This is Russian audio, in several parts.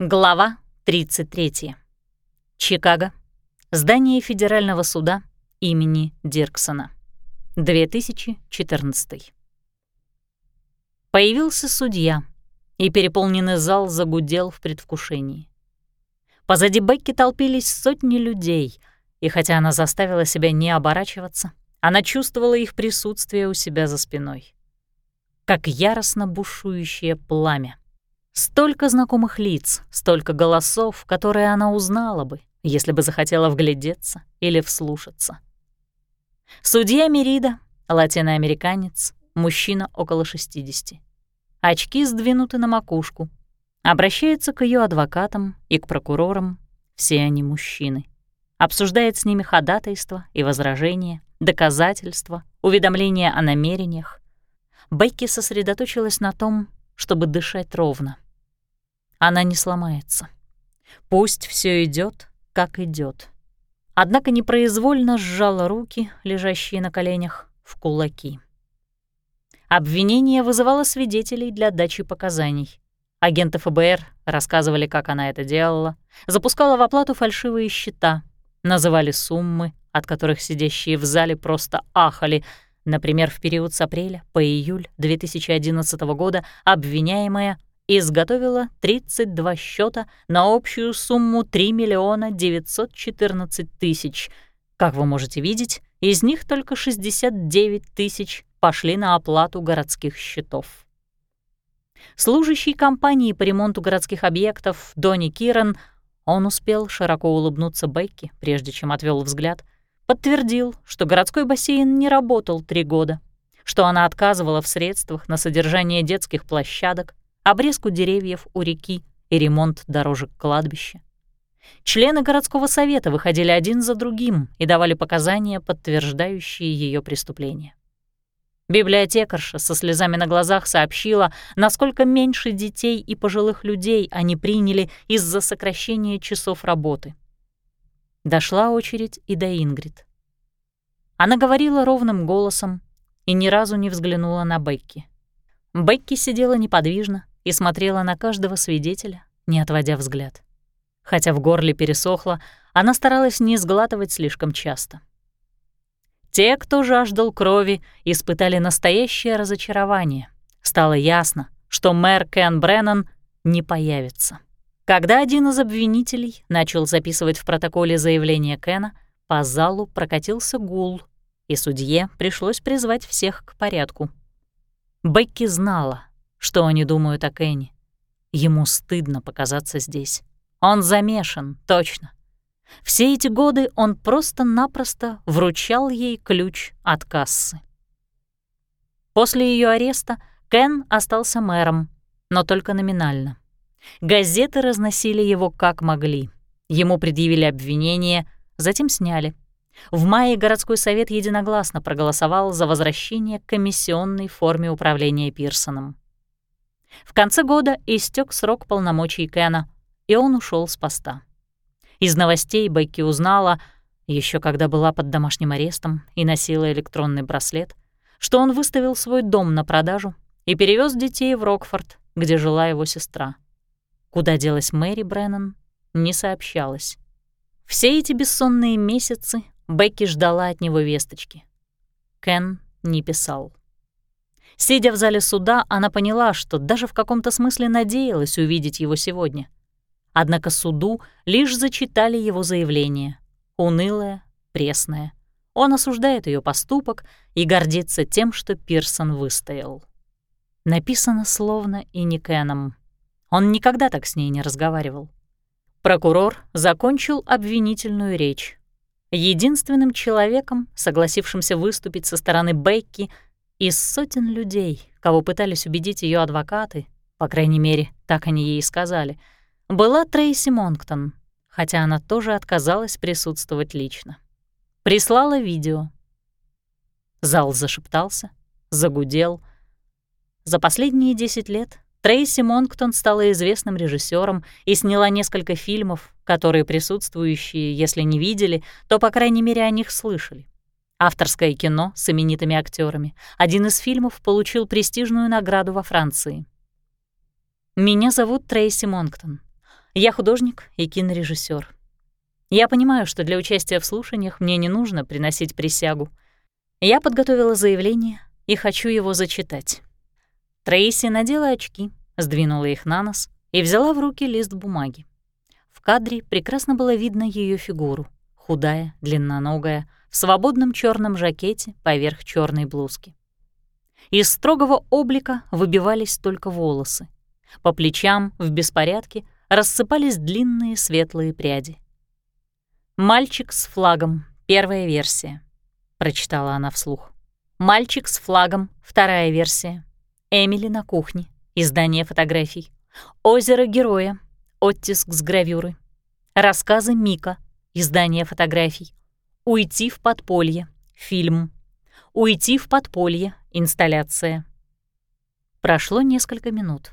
Глава 33. Чикаго. Здание Федерального суда имени Дирксона. 2014. Появился судья, и переполненный зал загудел в предвкушении. Позади Бекки толпились сотни людей, и хотя она заставила себя не оборачиваться, она чувствовала их присутствие у себя за спиной. Как яростно бушующее пламя. Столько знакомых лиц, столько голосов, которые она узнала бы, если бы захотела вглядеться или вслушаться. Судья Мерида, латиноамериканец, мужчина около 60. Очки сдвинуты на макушку. Обращается к ее адвокатам и к прокурорам. Все они мужчины. Обсуждает с ними ходатайства и возражения, доказательства, уведомления о намерениях. Бекки сосредоточилась на том, чтобы дышать ровно. Она не сломается. Пусть все идет, как идет. Однако непроизвольно сжала руки, лежащие на коленях, в кулаки. Обвинение вызывало свидетелей для дачи показаний. Агенты ФБР рассказывали, как она это делала, запускала в оплату фальшивые счета, называли суммы, от которых сидящие в зале просто ахали. Например, в период с апреля по июль 2011 года обвиняемая изготовила 32 счета на общую сумму 3 миллиона 914 тысяч. Как вы можете видеть, из них только 69 тысяч пошли на оплату городских счетов. Служащий компании по ремонту городских объектов Донни Киран, он успел широко улыбнуться Бекки, прежде чем отвел взгляд, подтвердил, что городской бассейн не работал три года, что она отказывала в средствах на содержание детских площадок, обрезку деревьев у реки и ремонт дорожек кладбища. Члены городского совета выходили один за другим и давали показания, подтверждающие ее преступление. Библиотекарша со слезами на глазах сообщила, насколько меньше детей и пожилых людей они приняли из-за сокращения часов работы. Дошла очередь и до Ингрид. Она говорила ровным голосом и ни разу не взглянула на Бекки. Бекки сидела неподвижно, и смотрела на каждого свидетеля, не отводя взгляд. Хотя в горле пересохло, она старалась не сглатывать слишком часто. Те, кто жаждал крови, испытали настоящее разочарование. Стало ясно, что мэр Кен Бреннан не появится. Когда один из обвинителей начал записывать в протоколе заявление Кена, по залу прокатился гул, и судье пришлось призвать всех к порядку. Бекки знала, что они думают о Кенни. Ему стыдно показаться здесь. Он замешан, точно. Все эти годы он просто-напросто вручал ей ключ от кассы. После ее ареста Кен остался мэром, но только номинально. Газеты разносили его как могли. Ему предъявили обвинение, затем сняли. В мае городской совет единогласно проголосовал за возвращение к комиссионной форме управления Пирсоном. В конце года истек срок полномочий Кена, и он ушел с поста. Из новостей Бекки узнала, еще когда была под домашним арестом и носила электронный браслет, что он выставил свой дом на продажу и перевез детей в Рокфорд, где жила его сестра. Куда делась Мэри Бреннан, не сообщалось. Все эти бессонные месяцы Бекки ждала от него весточки. Кен не писал. Сидя в зале суда, она поняла, что даже в каком-то смысле надеялась увидеть его сегодня. Однако суду лишь зачитали его заявление. Унылое, пресное. Он осуждает ее поступок и гордится тем, что Пирсон выстоял. Написано словно и не Кеном. Он никогда так с ней не разговаривал. Прокурор закончил обвинительную речь. Единственным человеком, согласившимся выступить со стороны Бекки, из сотен людей, кого пытались убедить ее адвокаты, по крайней мере, так они ей сказали, была Трейси Монктон, хотя она тоже отказалась присутствовать лично. Прислала видео. Зал зашептался, загудел. За последние 10 лет Трейси Монктон стала известным режиссером и сняла несколько фильмов, которые присутствующие, если не видели, то, по крайней мере, о них слышали. Авторское кино с именитыми актерами. Один из фильмов получил престижную награду во Франции. «Меня зовут Трейси Монктон. Я художник и кинорежиссер. Я понимаю, что для участия в слушаниях мне не нужно приносить присягу. Я подготовила заявление и хочу его зачитать. Трейси надела очки, сдвинула их на нос и взяла в руки лист бумаги. В кадре прекрасно было видно ее фигуру, худая, длинноногая, в свободном черном жакете поверх черной блузки. Из строгого облика выбивались только волосы. По плечам в беспорядке рассыпались длинные светлые пряди. «Мальчик с флагом. Первая версия», — прочитала она вслух. «Мальчик с флагом. Вторая версия. Эмили на кухне. Издание фотографий. Озеро героя. Оттиск с гравюры. Рассказы Мика. Издание фотографий. Уйти в подполье. Фильм. Уйти в подполье. Инсталляция. Прошло несколько минут.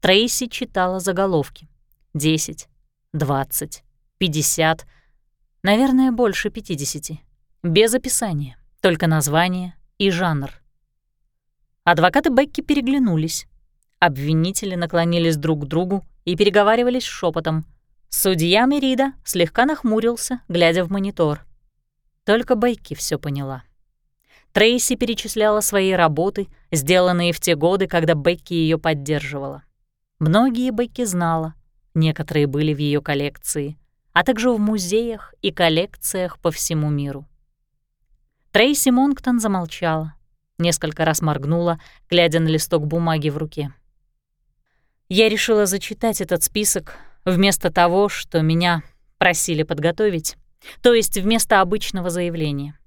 Трейси читала заголовки. Десять, двадцать, пятьдесят, наверное, больше пятидесяти. Без описания, только название и жанр. Адвокаты Бекки переглянулись. Обвинители наклонились друг к другу и переговаривались шепотом. Судья Мерида слегка нахмурился, глядя в монитор. Только Бекки все поняла. Трейси перечисляла свои работы, сделанные в те годы, когда Бекки ее поддерживала. Многие Бекки знала, некоторые были в ее коллекции, а также в музеях и коллекциях по всему миру. Трейси Монктон замолчала, несколько раз моргнула, глядя на листок бумаги в руке. Я решила зачитать этот список вместо того, что меня просили подготовить, то есть вместо обычного заявления.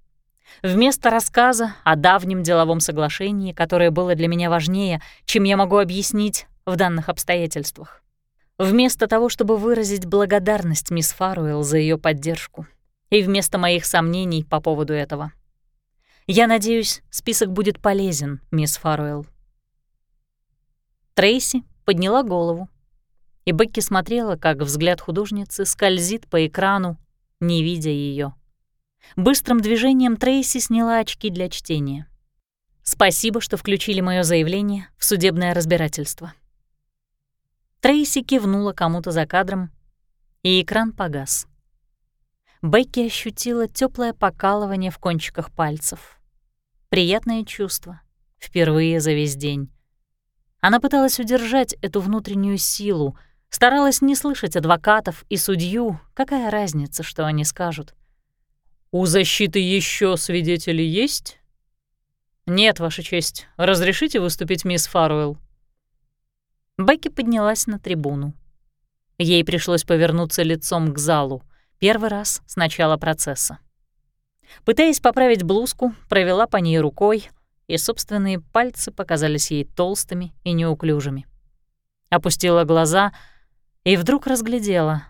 Вместо рассказа о давнем деловом соглашении, которое было для меня важнее, чем я могу объяснить в данных обстоятельствах. Вместо того, чтобы выразить благодарность мисс Фаруэлл за ее поддержку, и вместо моих сомнений по поводу этого. Я надеюсь, список будет полезен, мисс Фаруэлл. Трейси подняла голову, и Бекки смотрела, как взгляд художницы скользит по экрану, не видя ее. Быстрым движением Трейси сняла очки для чтения. «Спасибо, что включили мое заявление в судебное разбирательство». Трейси кивнула кому-то за кадром, и экран погас. Бекки ощутила теплое покалывание в кончиках пальцев. Приятное чувство. Впервые за весь день. Она пыталась удержать эту внутреннюю силу, старалась не слышать адвокатов и судью, какая разница, что они скажут. «У защиты еще свидетели есть?» «Нет, Ваша честь. Разрешите выступить мисс Фаруэлл?» Бекки поднялась на трибуну. Ей пришлось повернуться лицом к залу, первый раз с начала процесса. Пытаясь поправить блузку, провела по ней рукой, и собственные пальцы показались ей толстыми и неуклюжими. Опустила глаза и вдруг разглядела.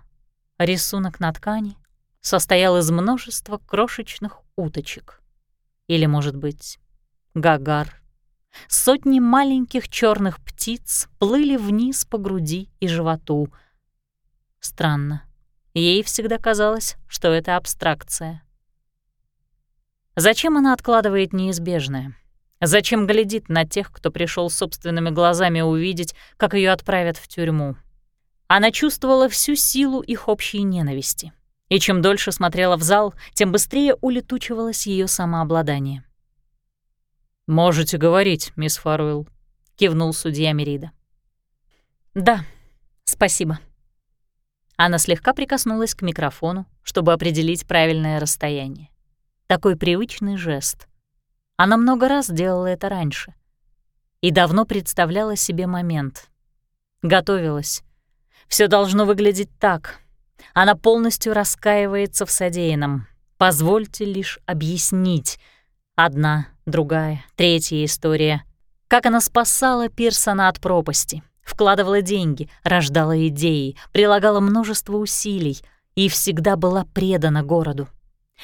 Рисунок на ткани состоял из множества крошечных уточек. Или, может быть, гагар. Сотни маленьких черных птиц плыли вниз по груди и животу. Странно. Ей всегда казалось, что это абстракция. Зачем она откладывает неизбежное? Зачем глядит на тех, кто пришел собственными глазами увидеть, как ее отправят в тюрьму? Она чувствовала всю силу их общей ненависти. И чем дольше смотрела в зал, тем быстрее улетучивалось ее самообладание. «Можете говорить, мисс Фаруэлл», — кивнул судья Мерида. «Да, спасибо». Она слегка прикоснулась к микрофону, чтобы определить правильное расстояние. Такой привычный жест. Она много раз делала это раньше. И давно представляла себе момент. Готовилась. Все должно выглядеть так. Она полностью раскаивается в содеянном. Позвольте лишь объяснить. Одна другая, третья история. Как она спасала Пирсона от пропасти, вкладывала деньги, рождала идеи, прилагала множество усилий и всегда была предана городу.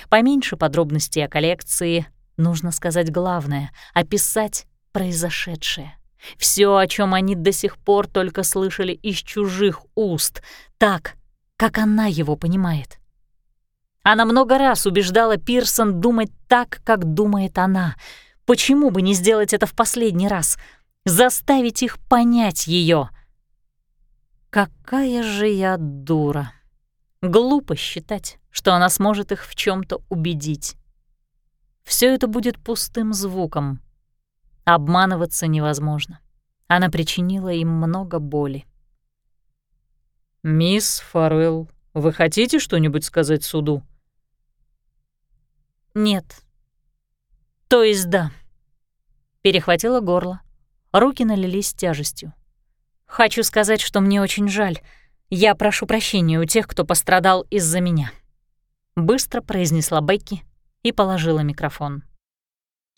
Поменьше подробностей о коллекции, нужно сказать главное — описать произошедшее. Все, о чем они до сих пор только слышали из чужих уст, так, как она его понимает. Она много раз убеждала Пирсон думать так, как думает она. Почему бы не сделать это в последний раз? Заставить их понять ее. Какая же я дура. Глупо считать, что она сможет их в чем то убедить. Все это будет пустым звуком. Обманываться невозможно. Она причинила им много боли. «Мисс Фарвелл, вы хотите что-нибудь сказать суду?» «Нет. То есть да». Перехватила горло. Руки налились тяжестью. «Хочу сказать, что мне очень жаль. Я прошу прощения у тех, кто пострадал из-за меня». Быстро произнесла Бекки и положила микрофон.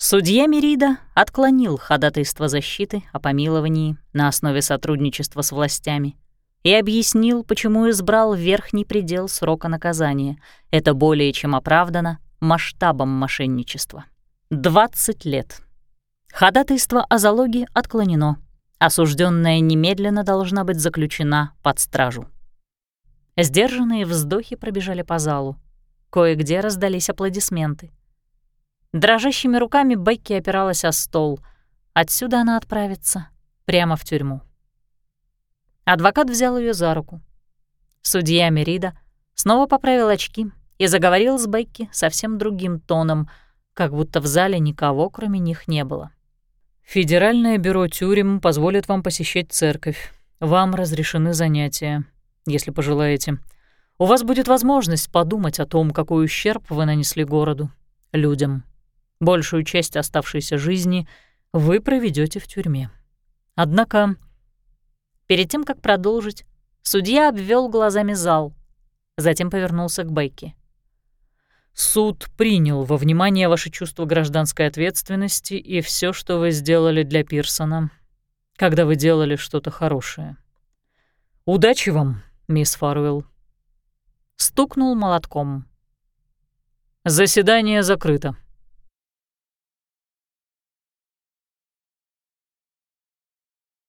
Судья Мерида отклонил ходатайство защиты о помиловании на основе сотрудничества с властями и объяснил, почему избрал верхний предел срока наказания. Это более чем оправдано масштабом мошенничества. 20 лет. Ходатайство о залоге отклонено. Осужденная немедленно должна быть заключена под стражу. Сдержанные вздохи пробежали по залу. Кое-где раздались аплодисменты. Дрожащими руками Бекки опиралась о стол. Отсюда она отправится прямо в тюрьму. Адвокат взял ее за руку. Судья Мерида снова поправил очки и заговорил с Бекки совсем другим тоном, как будто в зале никого, кроме них, не было. «Федеральное бюро тюрем позволит вам посещать церковь. Вам разрешены занятия, если пожелаете. У вас будет возможность подумать о том, какой ущерб вы нанесли городу, людям». Большую часть оставшейся жизни вы проведете в тюрьме. Однако, перед тем, как продолжить, судья обвел глазами зал, затем повернулся к Бекке. Суд принял во внимание ваше чувство гражданской ответственности и все, что вы сделали для Пирсона, когда вы делали что-то хорошее. Удачи вам, мисс Фарвелл. Стукнул молотком. Заседание закрыто.